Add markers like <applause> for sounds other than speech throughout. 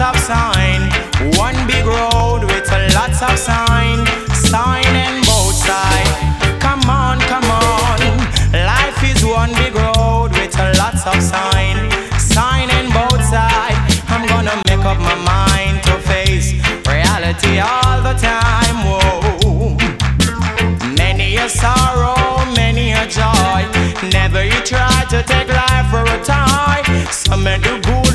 of sign. One big road with a lots of sign. Sign and both side. Come on, come on. Life is one big road with a lots of sign. Sign and both side. I'm gonna make up my mind to face reality all the time. Whoa. Many a sorrow, many a joy. Never you try to take life for a toy. Some do good,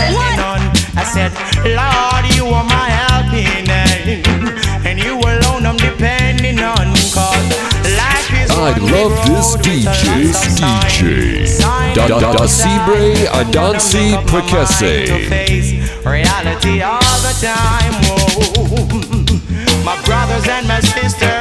I'm on. I said, Lord, you are my helping hand, and you alone I'm depending on. Cause life is I love this a DJ, lots of sign. DJ. Sign Da- da- da- both Cibre sides. I'm gonna Adansi make up my mind Prekese. Reality all the time. Whoa. My brothers and my sisters,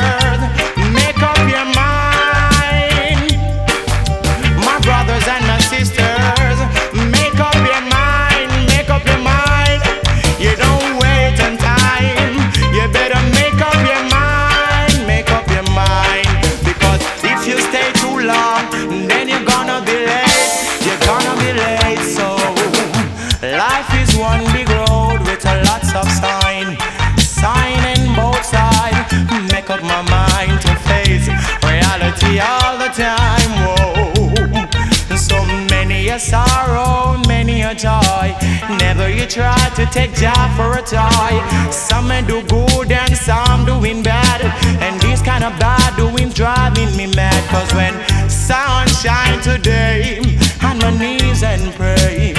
Never you try to take job for a toy. Some men do good and some doing bad. And these kind of bad doings driving me mad. Cause when sunshine today, on my knees and pray.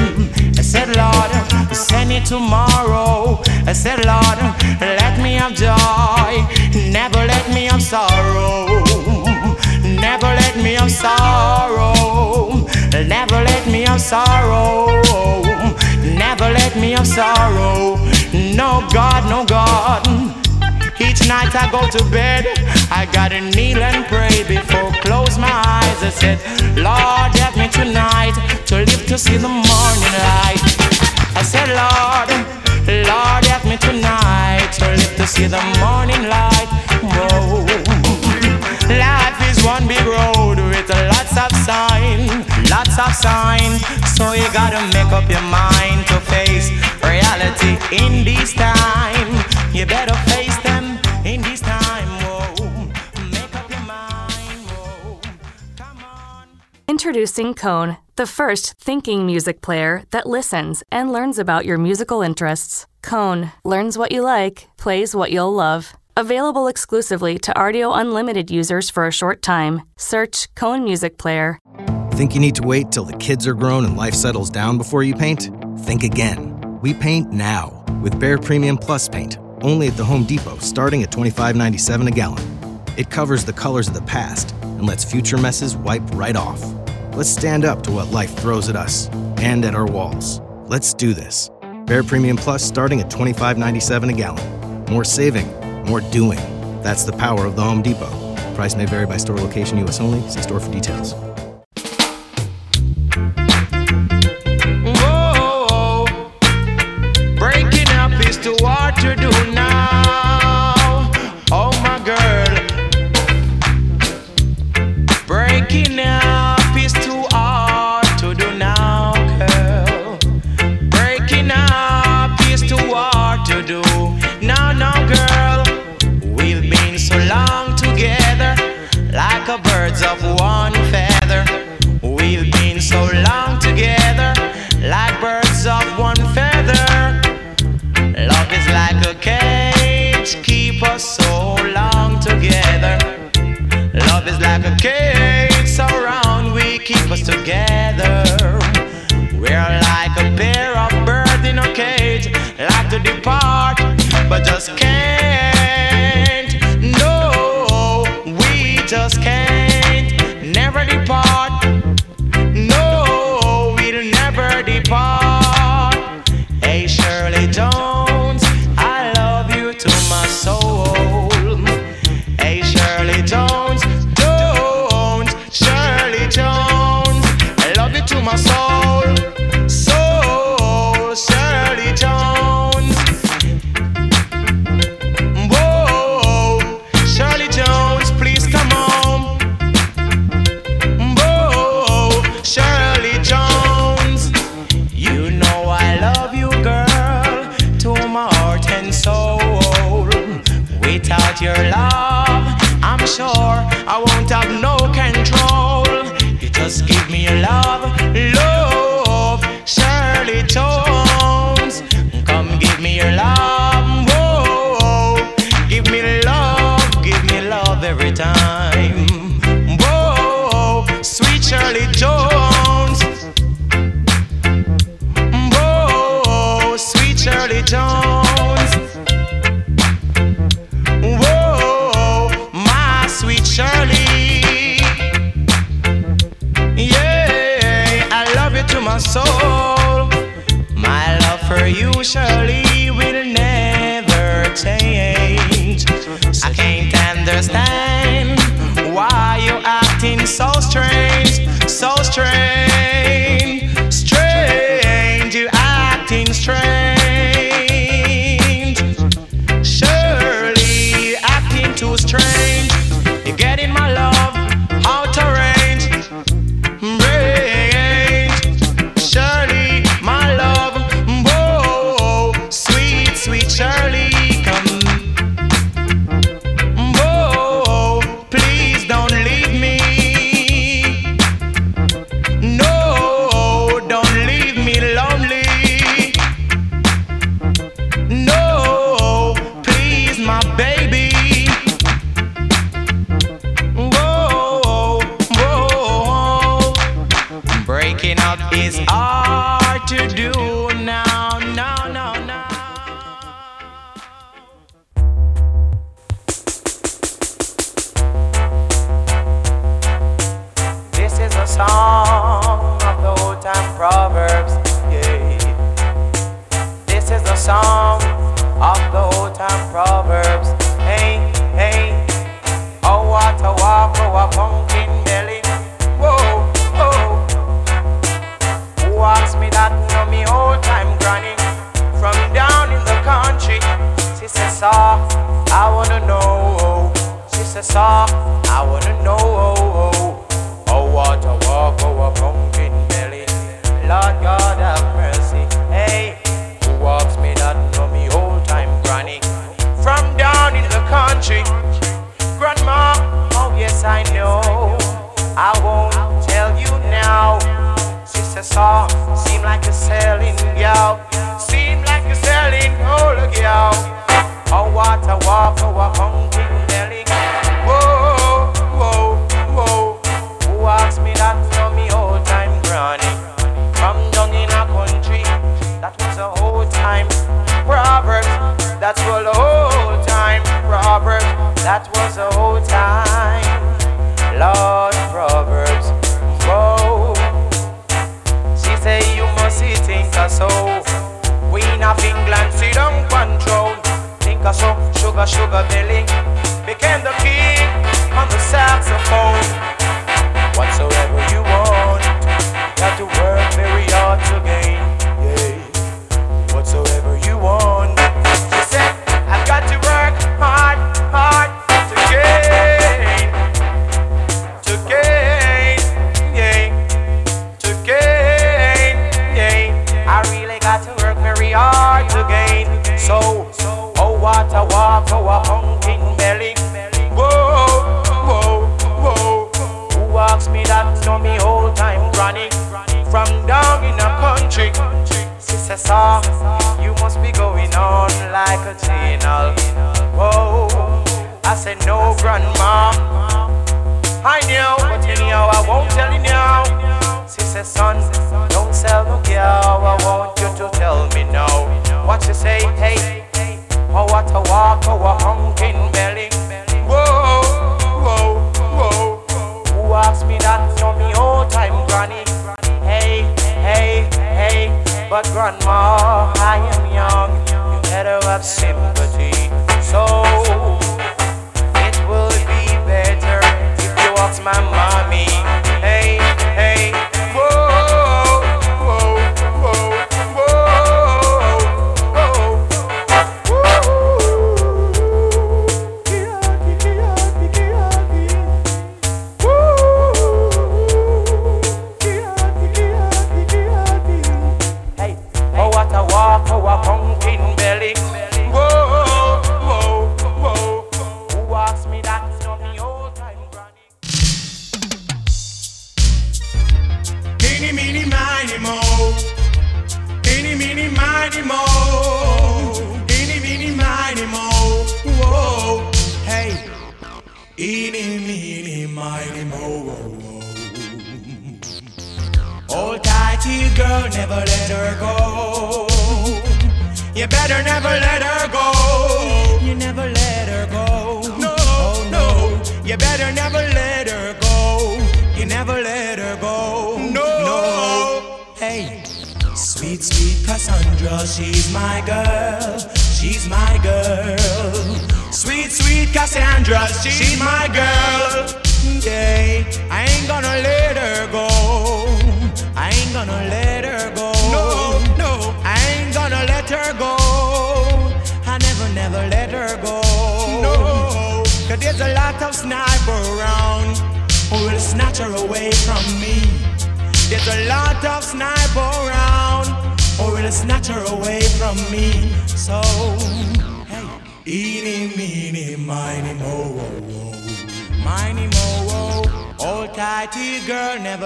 I said, Lord, send it tomorrow. I said, Lord, let me have joy. Never let me have sorrow. Never let me have sorrow. Never let me have sorrow. Never let me have sorrow. No God, no God. Each night I go to bed, I gotta kneel and pray before close my eyes. I said, Lord, help me tonight to live to see the morning light. I said, Lord, Lord, help me tonight to live to see the morning light. Whoa. Life is one big road with lots of sign, lots of sign. So you gotta make up your mind to face reality in this time. You better face them in this time. Whoa. Make up your mind. Whoa. Come on. Introducing Cone, the first thinking music player that listens and learns about your musical interests. Cone learns what you like, plays what you'll love. Available exclusively to Rdio Unlimited users for a short time. Search Cone Music Player. Think you need to wait till the kids are grown and life settles down before you paint? Think again. We paint now with Behr Premium Plus paint, only at the Home Depot, starting at $25.97 a gallon. It covers the colors of the past and lets future messes wipe right off. Let's stand up to what life throws at us and at our walls. Let's do this. Behr Premium Plus starting at $25.97 a gallon. More saving, more doing. That's the power of the Home Depot. Price may vary by store location, U.S. only. See store for details. my soul. My love for you surely will never change. I can't understand why you're acting so strange.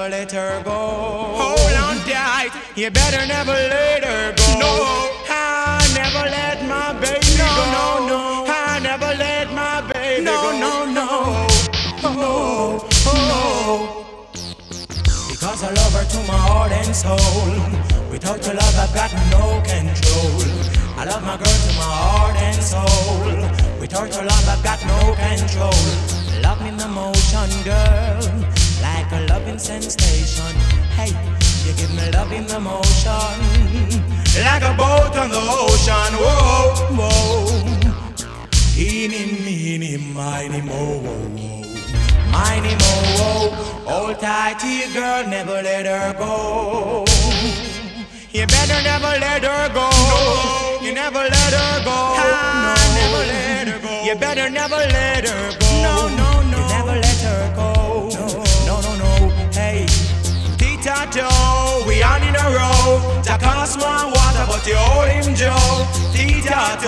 Never let her go. Hold on tight, you better never let her go. No, I never let my baby no, go. No, no, I never let my baby no, go. No, no, no, no, no. Because I love her to my heart and soul. Without your love, I've got no control. I love my girl to my heart and soul. Without your love, I've got no control. Love me in the motion, girl, like a loving sensation. Hey, you give me love in the motion, like a boat on the ocean. Whoa, whoa. Eeny, meeny, miny, mo, whoa. Miny, mo, whoa. Hold tighty, girl, never let her go. You better never let her go. No, you never let her go. no, never let her go. You better never let her go. No, no, Joe, we on in a row. Cost one water, but you hold him Joe. Tita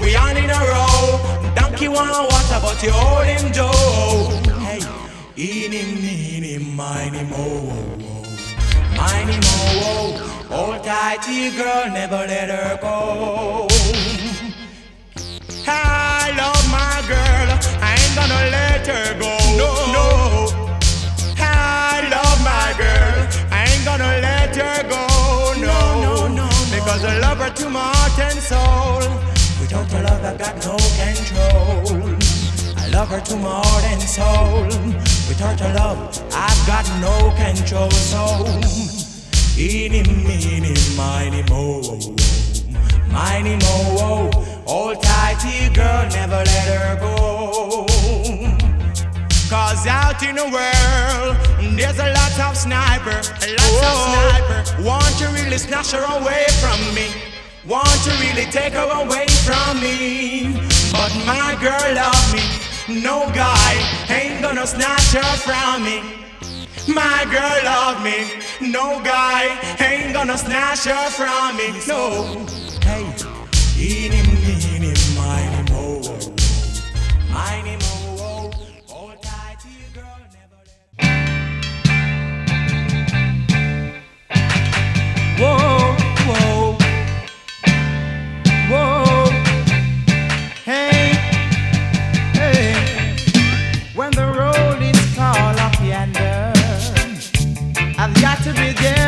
we on in a row. Donkey one water, but you hold him Joe. Hey, eeny, meeny, miny, mo. Miny, mo. Hold tighty, girl, never let her go. I love my girl, I ain't gonna let her go. No, no. I love my girl, ain't gonna let her go. No, no, no. no. Because I love her to my heart and soul. Without her love, I got no control. I love her to my heart and soul. Without her love, I've got no control. So, eeny, meeny, miny, mo. Miny, mo. Oh. Hold tighty, girl, never let her go. Cause out in the world, there's a lot of sniper, a lot of sniper. Want to really snatch her away from me. Want to really take her away from me. But my girl love me. No guy ain't gonna snatch her from me. My girl love me. No guy ain't gonna snatch her from me. No. Hey, to be.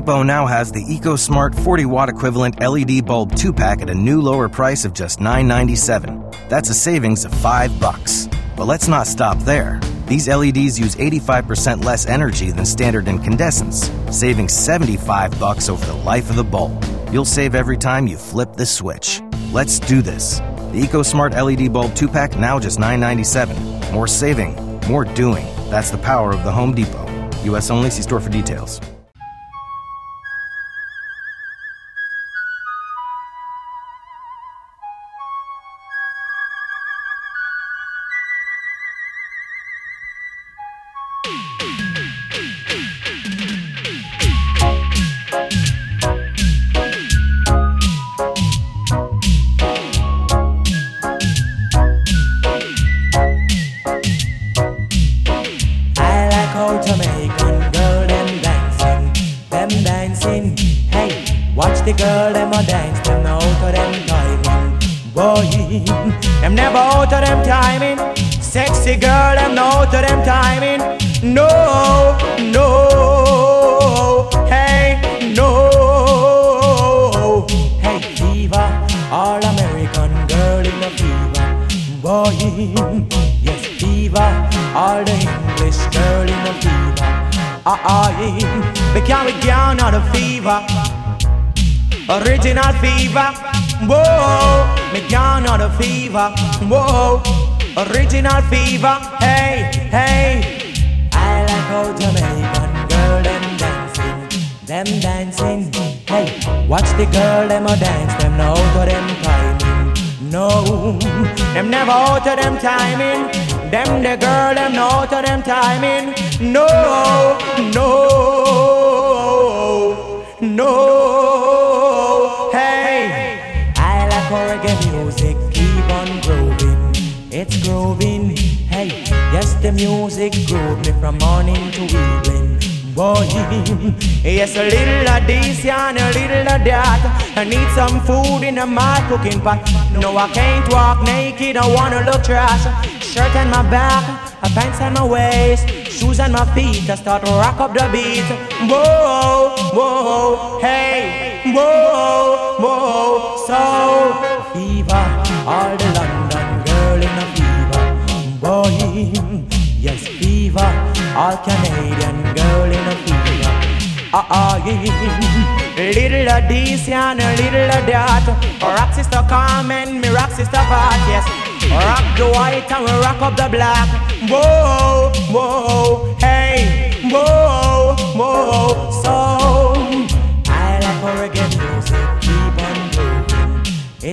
Depot now has the EcoSmart 40 watt equivalent LED bulb 2 pack at a new lower price of just $9.97. That's a savings of 5 bucks. But let's not stop there. These LEDs use 85% less energy than standard incandescents, saving 75 bucks over the life of the bulb. You'll save every time you flip the switch. Let's do this. The EcoSmart LED bulb 2 pack now just $9.97. More saving, more doing. That's the power of the Home Depot. US only, see store for details. The girl them a dance, them now out of them timing. Boy, them never out of them timing. Sexy girl them now out of them timing. No, no, hey, no. Hey, fever, all American girl in the fever. Boy, yes, fever, all the English girl in the fever. Ah, ah, we carry down all the fever. Original fever, whoa, me down on the fever, whoa, original fever, hey, hey. I like how Jamaican girl them dancing, them dancing, hey. Watch the girl them a dance, them now out of them timing, no, them never out of them timing. Them the girl them no of them timing, no, no, no. How reggae music keep on growing, it's growing, hey. Yes, the music groove me from morning to evening. Boy, <laughs> yes, a little of this and a little of that. I need some food in my cooking pot. No, I can't walk naked, I wanna look trash. Shirt on my back, a pants on my waist, shoes on my feet. I start to rock up the beat. Whoa, whoa, hey, whoa, whoa. So, fever, all the London girl in a fever. Boy, yes, fever, all Canadian girl in a fever. Ah ah, yeah. Little of this and a little of that. Rock sister Carmen, me rock sister part, yes. Rock the white and we rock up the black. Whoa, whoa, hey, whoa, whoa. So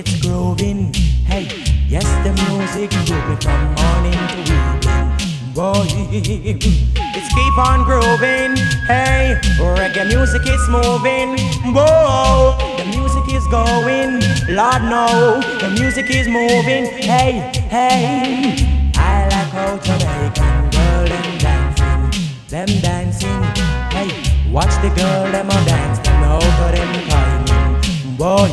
It's growing, hey. Yes, the music grooving from morning to evening. Boy, it's keep on growing. Hey, reggae music is moving. Whoa, the music is going. Lord, no, the music is moving. Hey, hey, I like how Jamaican girl them dancing, them dancing. Hey, watch the girl them a dance, them of them. Boy,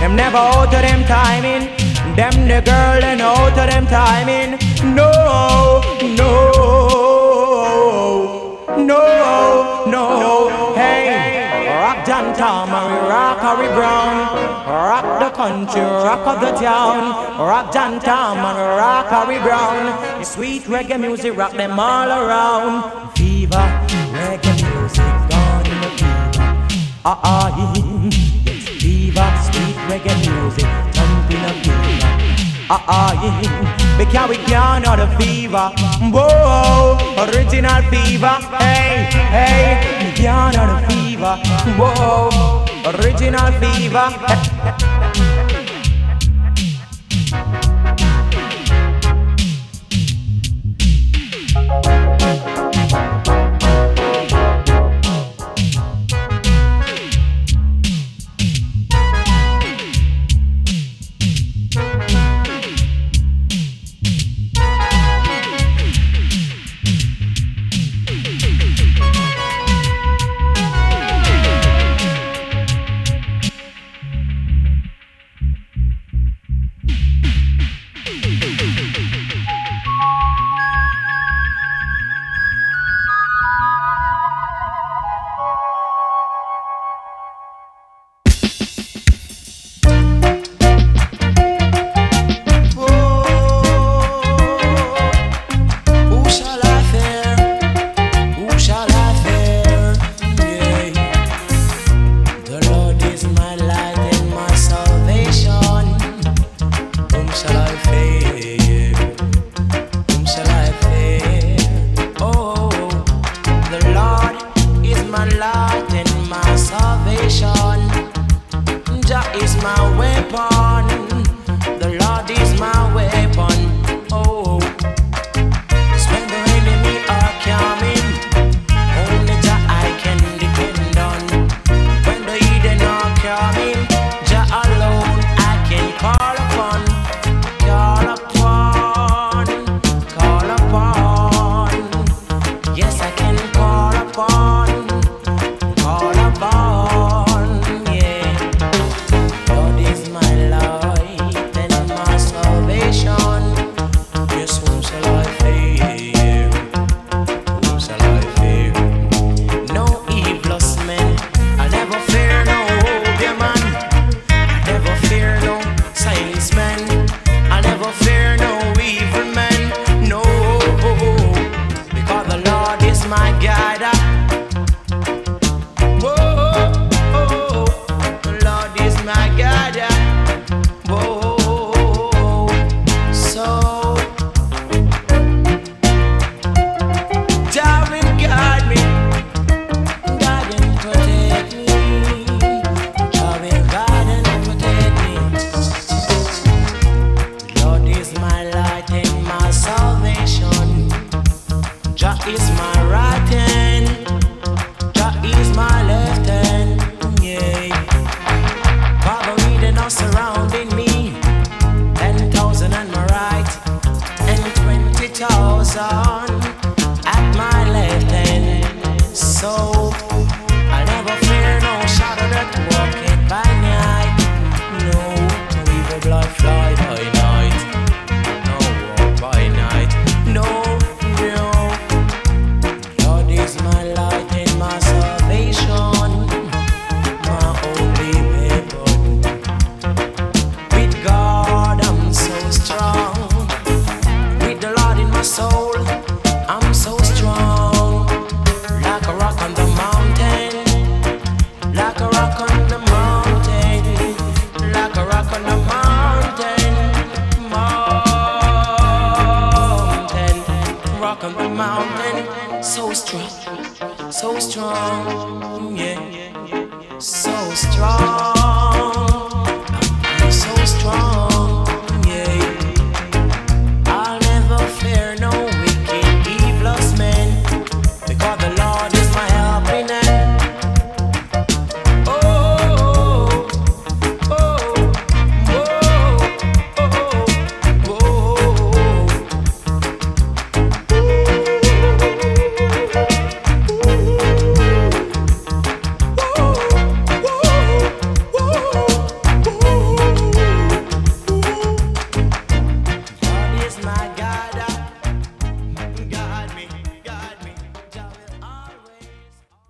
them never out of them timing. Them the girl and out of them timing. No, no no, no, hey. Rock John Tom rock Harry Brown. Rock the country, rock of the town. Rock John Tom and rock Harry Brown. Sweet reggae music, rock them all around. Fever, reggae music, gone in the fever. Ah ah, reggae music, jump in a fever. Ah ah, yeah. Because we can't know the fever. Whoa, original fever. Hey, hey, we can't know the fever. Whoa, original fever. <laughs>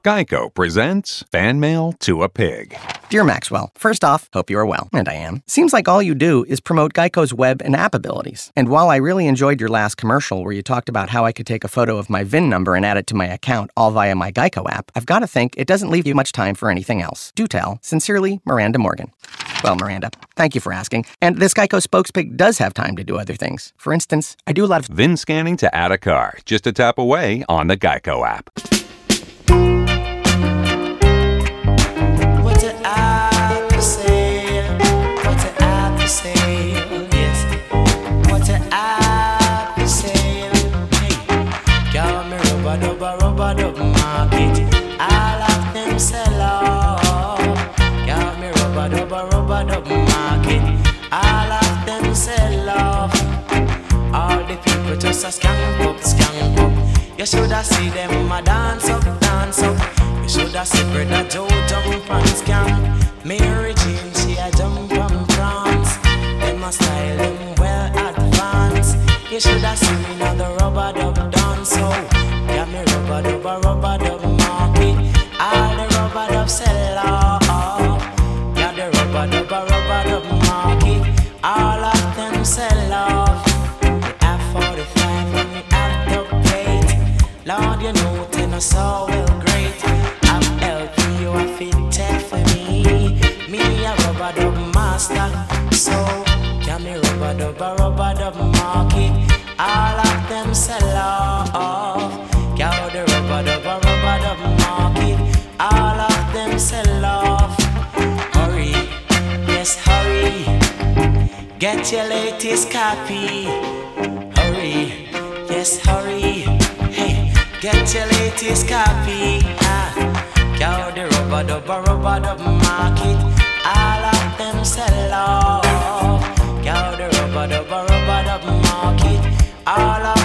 Geico presents Fan Mail to a Pig. Dear Maxwell, first off, hope you are well, and I am. Seems like all you do is promote Geico's web and app abilities. And while I really enjoyed your last commercial where you talked about how I could take a photo of my VIN number and add it to my account all via my Geico app, I've got to think it doesn't leave you much time for anything else. Do tell. Sincerely, Miranda Morgan. Well, Miranda, thank you for asking. And this Geico spokespig does have time to do other things. For instance, I do a lot of VIN scanning to add a car, just a tap away on the Geico app. Just a skank up, skank up. You shoulda see them a dance up, dance up. You shoulda see brother Joe jump and scam. Mary Jane she a jump from France. Them a style them well advanced. You shoulda see me now the rubber dub dance oh. so. Got me rubber dub, rubber Get your latest copy. Hurry, yes hurry. Hey. Get your latest copy. Ah. Cow the rubber dub, rubber dub market. All of them sell off. Cow the rubber dub, rubber dub market. All of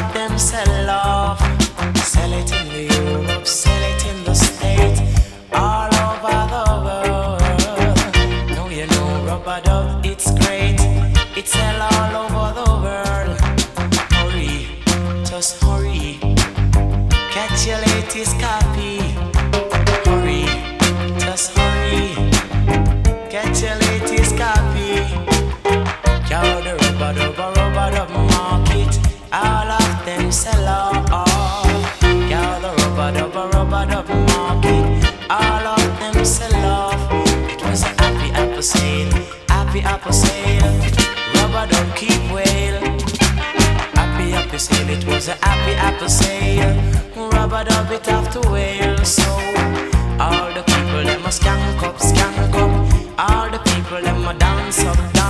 apple sale. Rubber dub it off to whale. So all the people them a skank up, skank up. All the people them a dance up.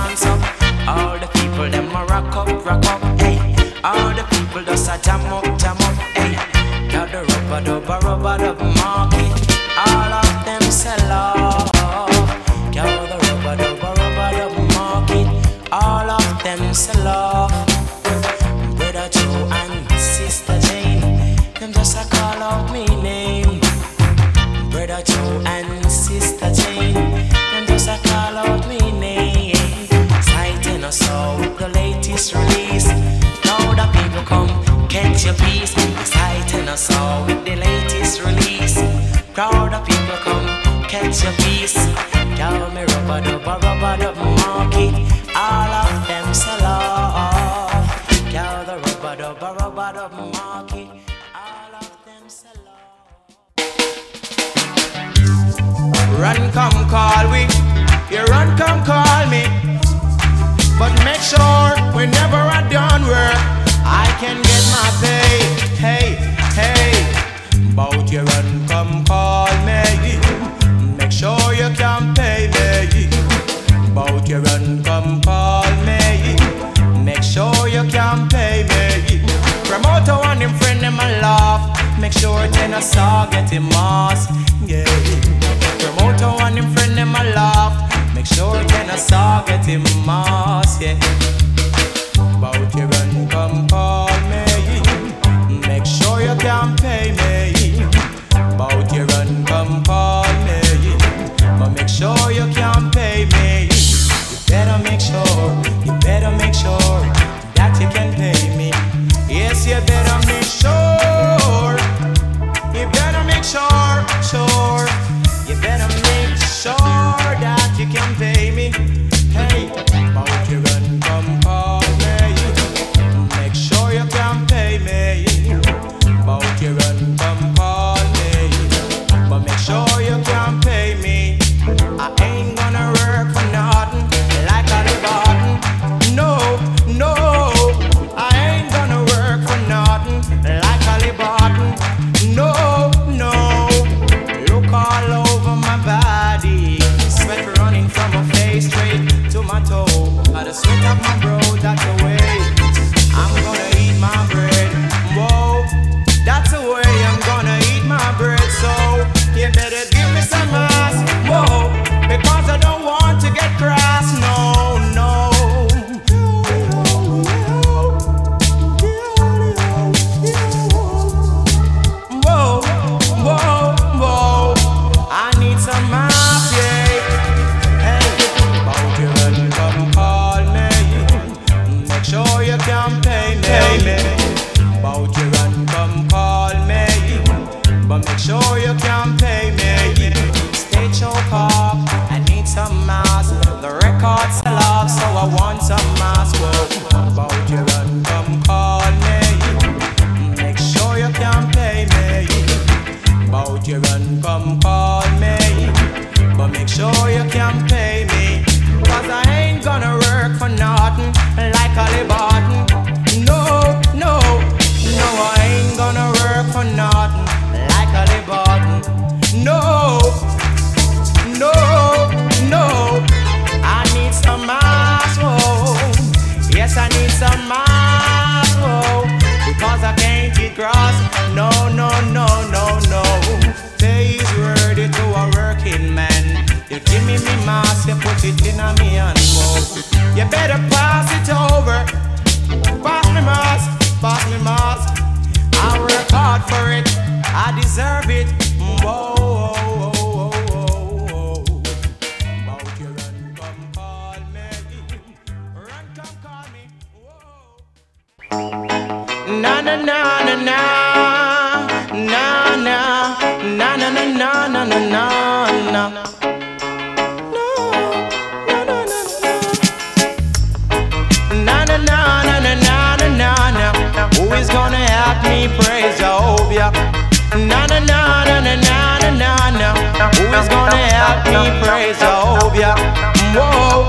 whoa,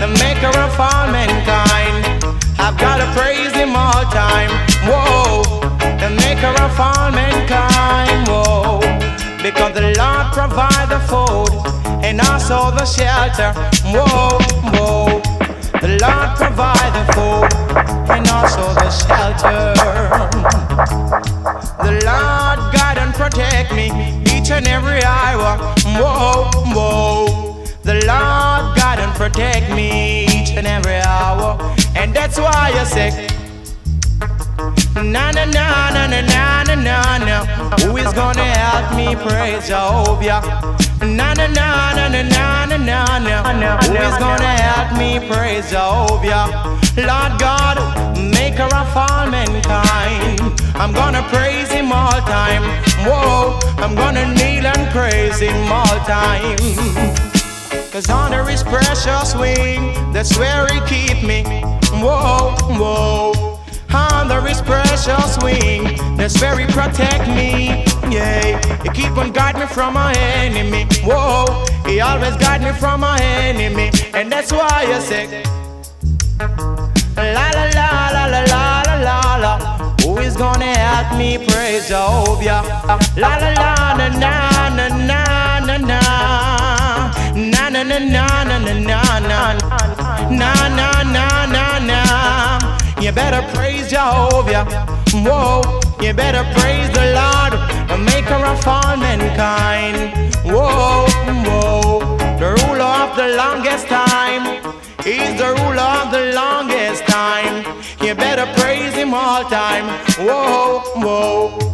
the maker of all mankind. I've gotta praise him all time, whoa, the maker of all mankind, whoa. Because the Lord provide the food and also the shelter, whoa, whoa. The Lord provide the food and also the shelter. The Lord guide and protect me each and every hour. Whoa, whoa. The Lord guard and protect me each and every hour. And that's why you're sick. Na na na na na na na na. Who is gonna help me praise Jehovah? Na na na na na na na na. Who is gonna help me praise Jehovah? Lord God, maker of all mankind. I'm gonna praise him all time. Whoa, I'm gonna kneel and praise him all time. Cause under his precious wing, that's where he keep me. Whoa, whoa. Under his precious wing, that's where he protect me. Yeah, he keep on guard me from my enemy. Whoa, he always guard me from my enemy. And that's why I say, la la la la la la la la. Who is gonna help me praise Jehovah? La la la na na na na na na na na na na na na na na na na na. You better praise Jehovah. Whoa, you better praise the Lord, the Maker of all mankind. Whoa, whoa, the ruler of the longest time. He's the ruler of the longest time. You better praise him all time. Whoa, whoa.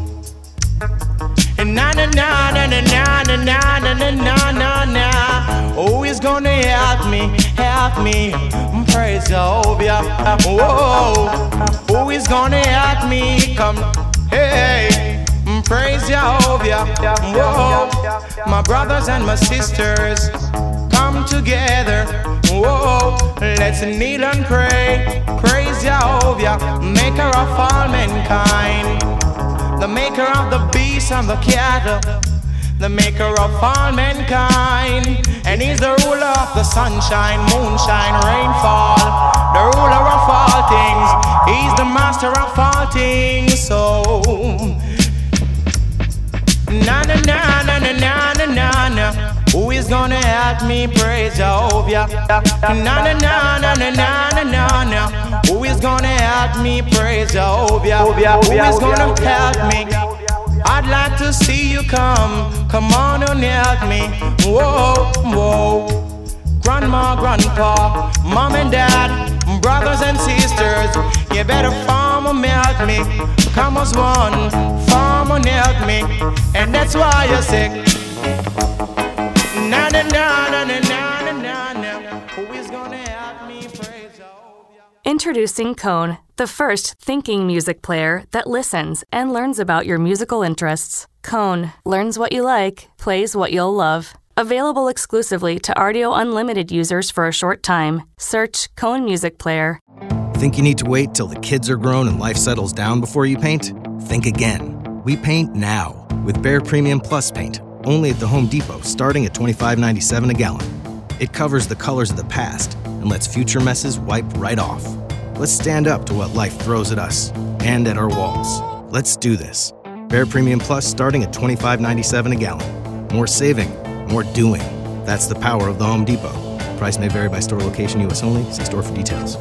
Na na na na na na na na na na na na. Who is gonna help me? Help me. Praise Jehovah. Whoa. Who is gonna help me? Come. Hey. Praise Jehovah. Whoa. My brothers and my sisters come together. Whoa. Let's kneel and pray. Praise Jehovah. Maker of all mankind the maker of the beasts and the cattle, the maker of all mankind, and he's the ruler of the sunshine, moonshine, rainfall, the ruler of all things, he's the master of all things. So, na na na na na na. Who is gonna help me praise Jehovah? Na na na na na na na na. Who is gonna help me praise Jehovah? Who is gonna help me? I'd like to see you come. Come on and help me. Whoa, whoa. Grandma, grandpa, mom and dad, brothers and sisters, you better farm and help me. Come as one, farm and help me. And that's why you're sick. Introducing Cone, the first thinking music player that listens and learns about your musical interests. Cone learns what you like, plays what you'll love. Available exclusively to Rdio Unlimited users for a short time. Search Cone Music Player. Think you need to wait till the kids are grown and life settles down before you paint? Think again. We paint now with Behr Premium Plus paint, only at the Home Depot, starting at $25.97 a gallon. It covers the colors of the past and lets future messes wipe right off. Let's stand up to what life throws at us and at our walls. Let's do this. Behr Premium Plus starting at $25.97 a gallon. More saving, more doing. That's the power of the Home Depot. Price may vary by store location, U.S. only. See store for details.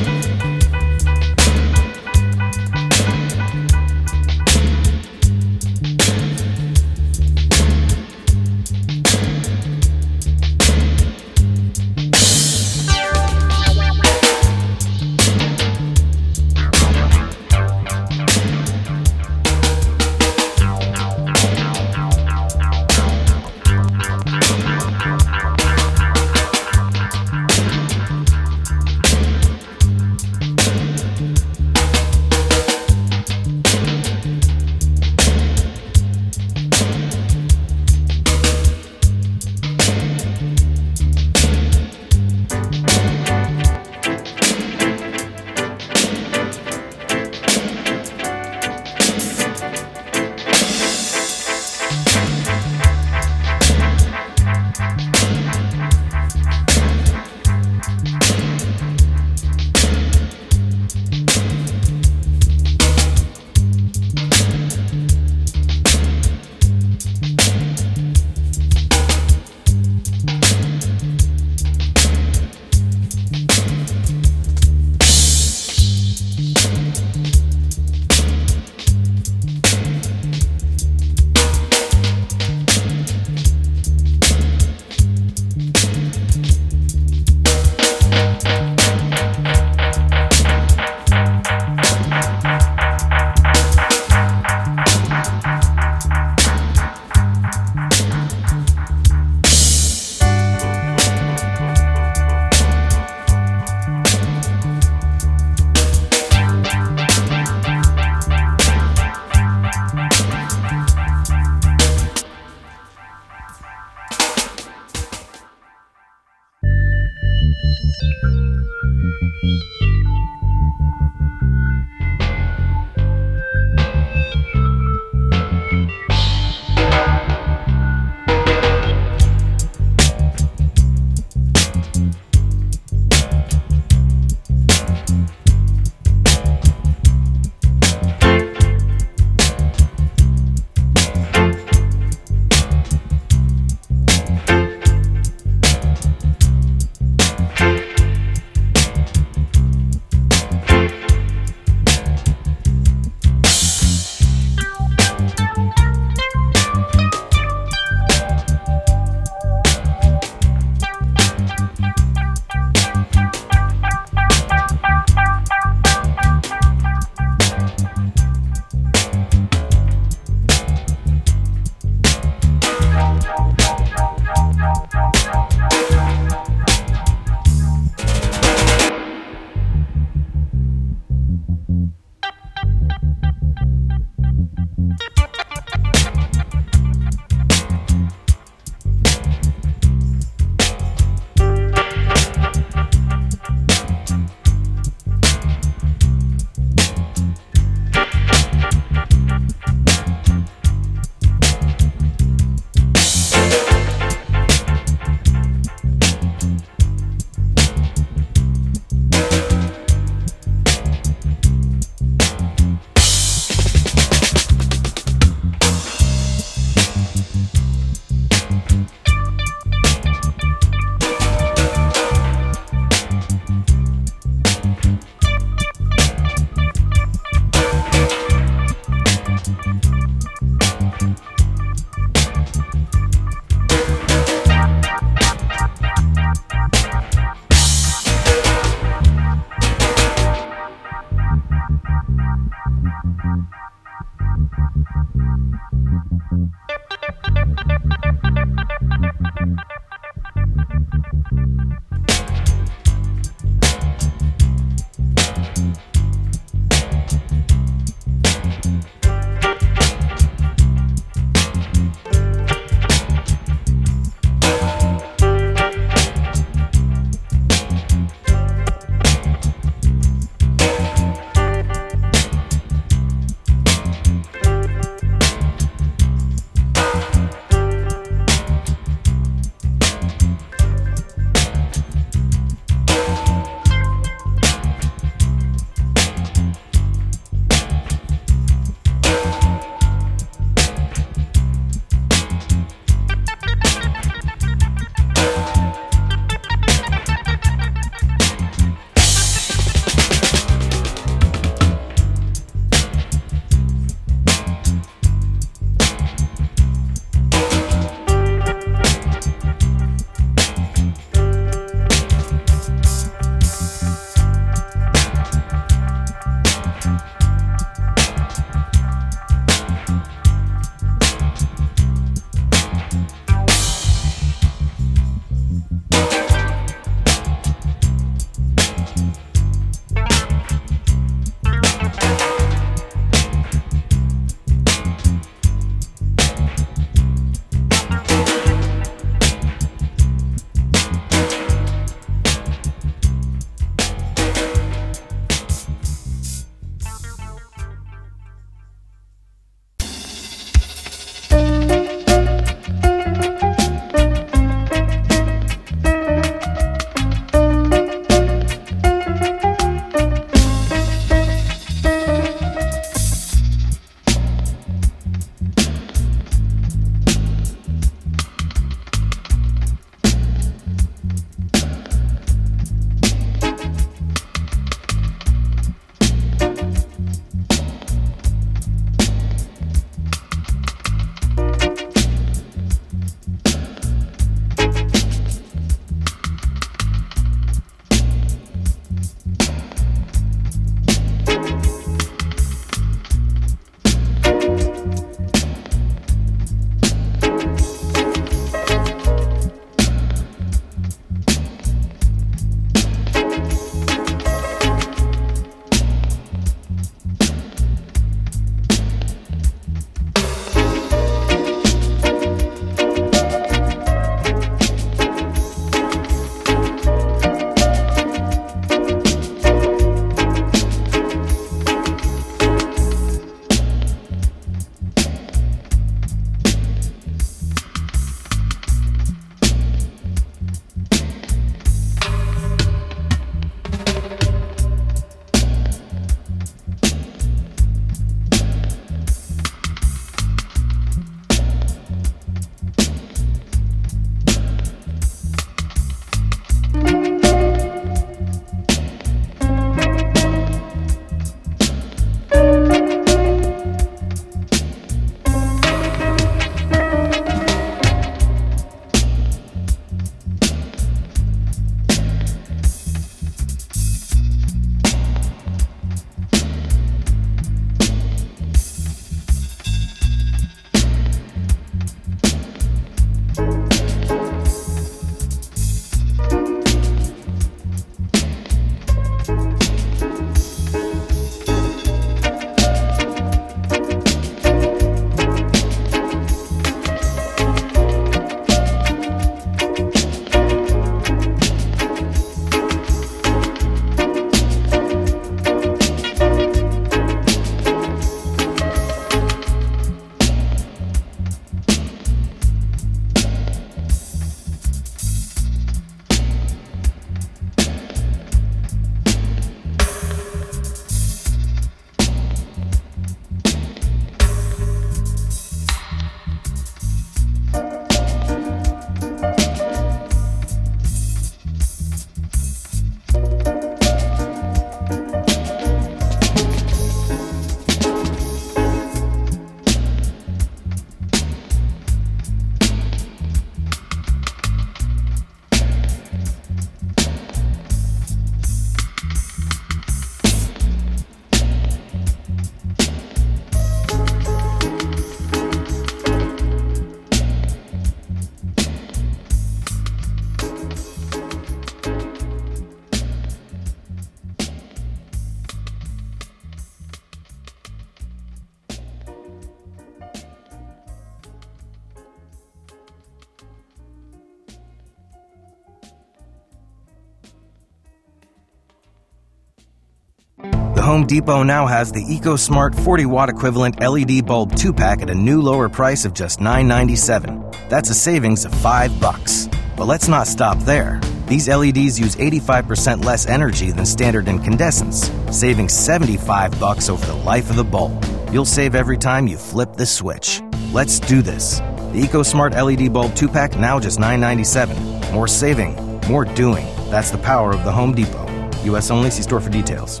Depot now has the EcoSmart 40 watt equivalent LED bulb 2 pack at a new lower price of just $9.97. That's a savings of 5 bucks. But let's not stop there. These LEDs use 85% less energy than standard incandescents, saving 75 bucks over the life of the bulb. You'll save every time you flip the switch. Let's do this. The EcoSmart LED bulb 2 pack now just $9.97. More saving, more doing. That's the power of the Home Depot. US only, see store for details.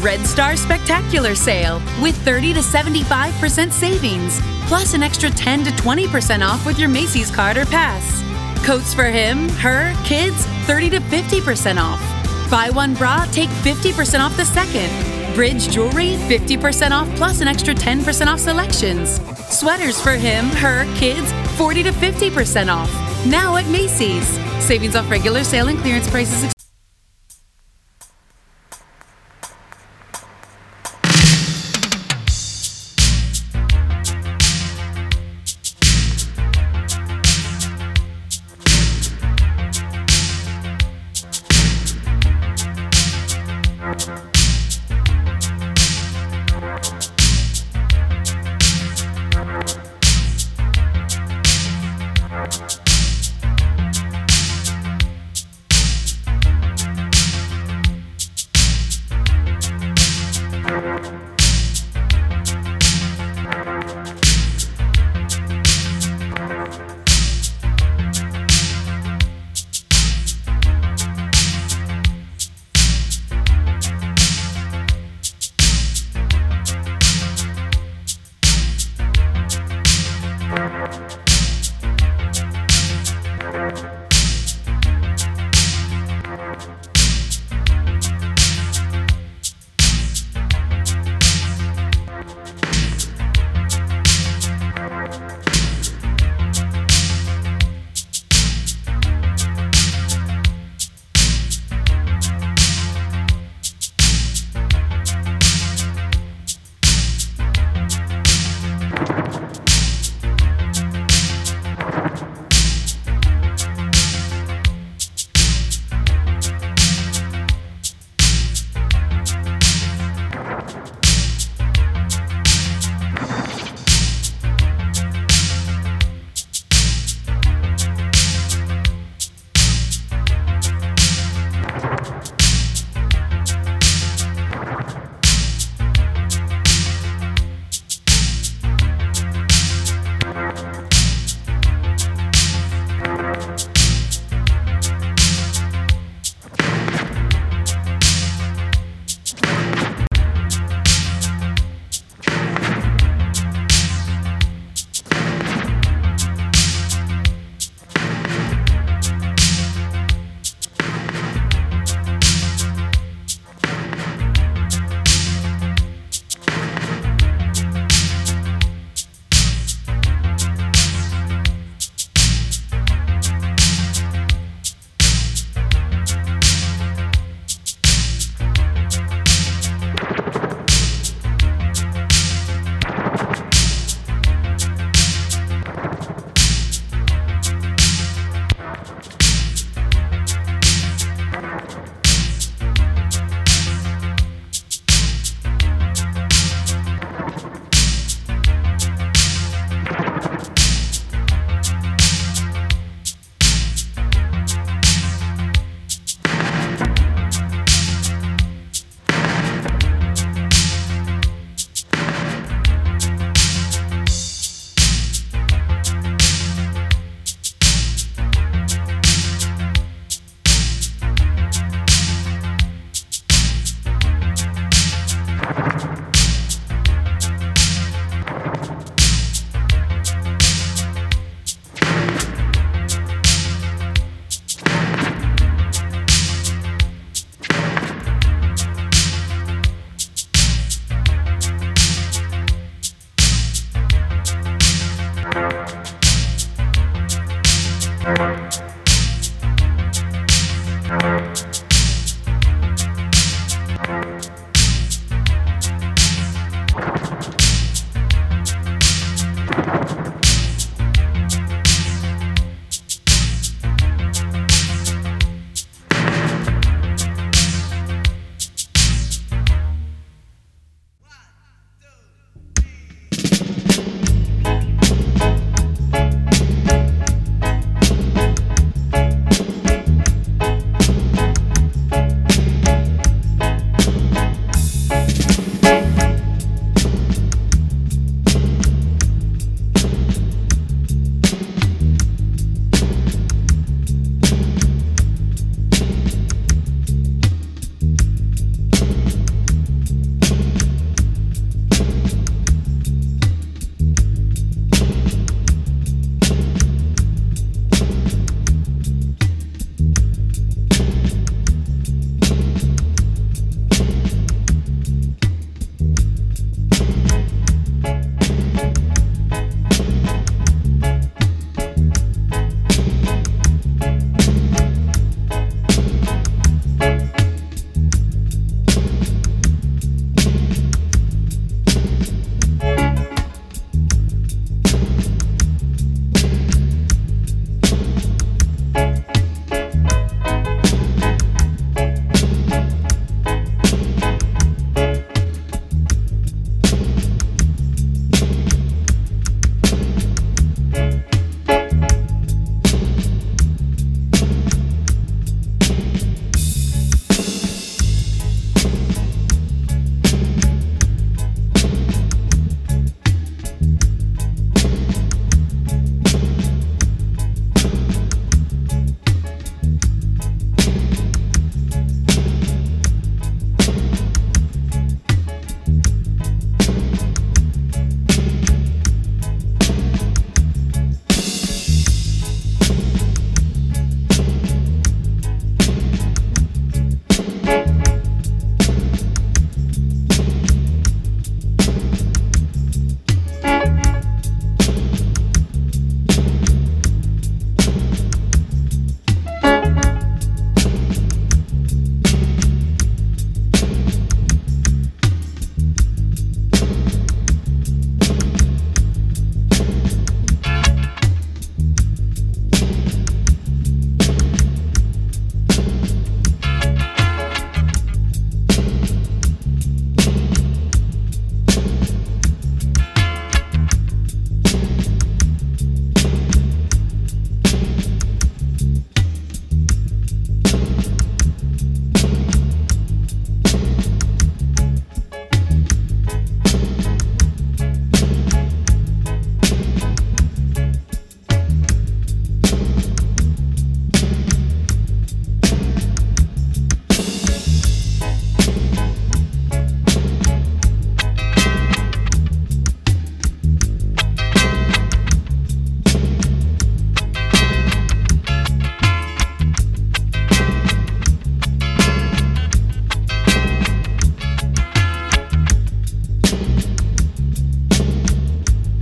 Red Star Spectacular Sale with 30 to 75% savings, plus an extra 10 to 20% off with your Macy's card or pass. Coats for him, her, kids, 30 to 50% off. Buy one bra, take 50% off the second. Bridge jewelry, 50% off plus an extra 10% off selections. Sweaters for him, her, kids, 40 to 50% off. Now at Macy's. Savings off regular sale and clearance prices.